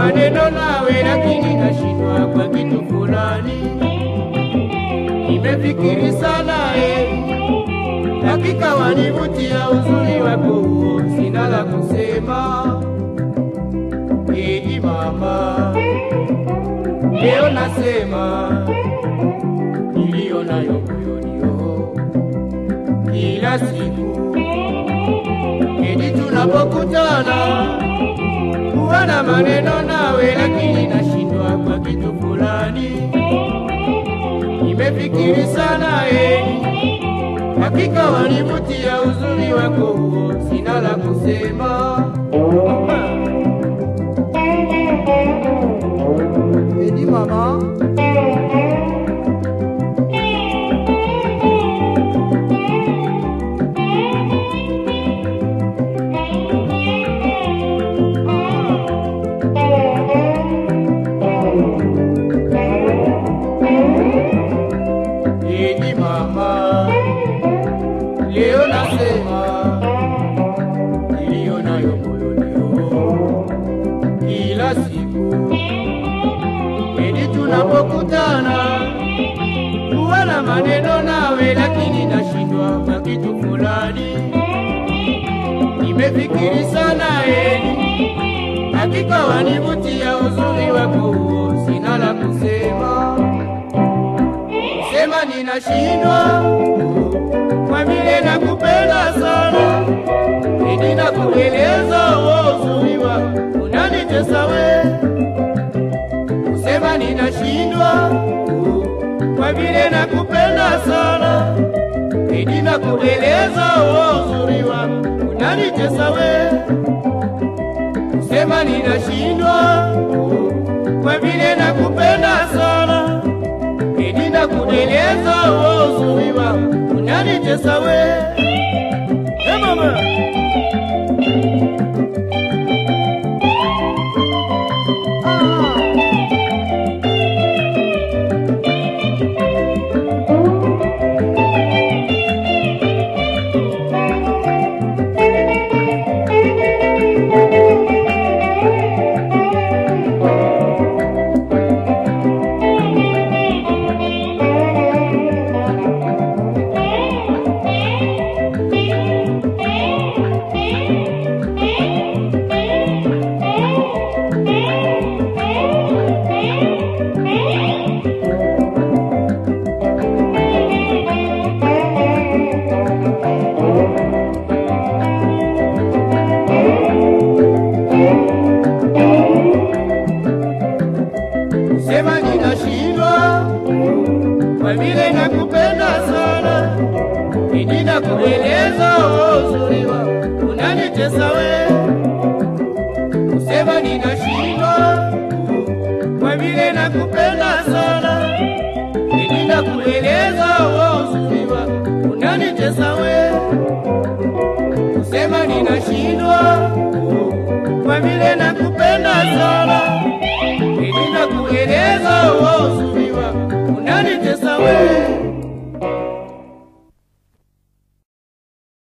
maneno nawe, lakini nashindwa kwa kitu fulani. Nimefikiri sana eh, hakika wanivutia uzuri wako sina la kusema. Eti mama, leo nasema iliyo nayo moyoni oh, kila siku kiji tunapokutana maneno nawe, lakini nashindwa kwa kitu fulani. Nimefikiri sana eh, hakika wanivutia uzuri wako huo, sina la kusema. Edi mama, Eti mama, leo nasema iliyo nayo moyoni kila siku eti tunapokutana huwa na maneno nawe, lakini nashindwa kwa kitu fulani. Nimefikiri sana eni, hakika wanivutia sema ninashindwa kwa vile nakupenda sana, ili nakueleza uo unanitesa we. kusema ninashindwa. Kwa vile nakupenda sana, ili nakueleza uo unanitesa we. kusema ninashindwa. Kwa vile nakupenda sana eti nakueleza uo Sema ninashindwa kwa vile nakupenda sana, eti kueleza uzuri wako unanitesa we. Sema ninashindwa kwa vile nakupenda sana, eti kueleza uzuri wako unanitesa we. Sema ninashindwa kwa vile nakupenda sana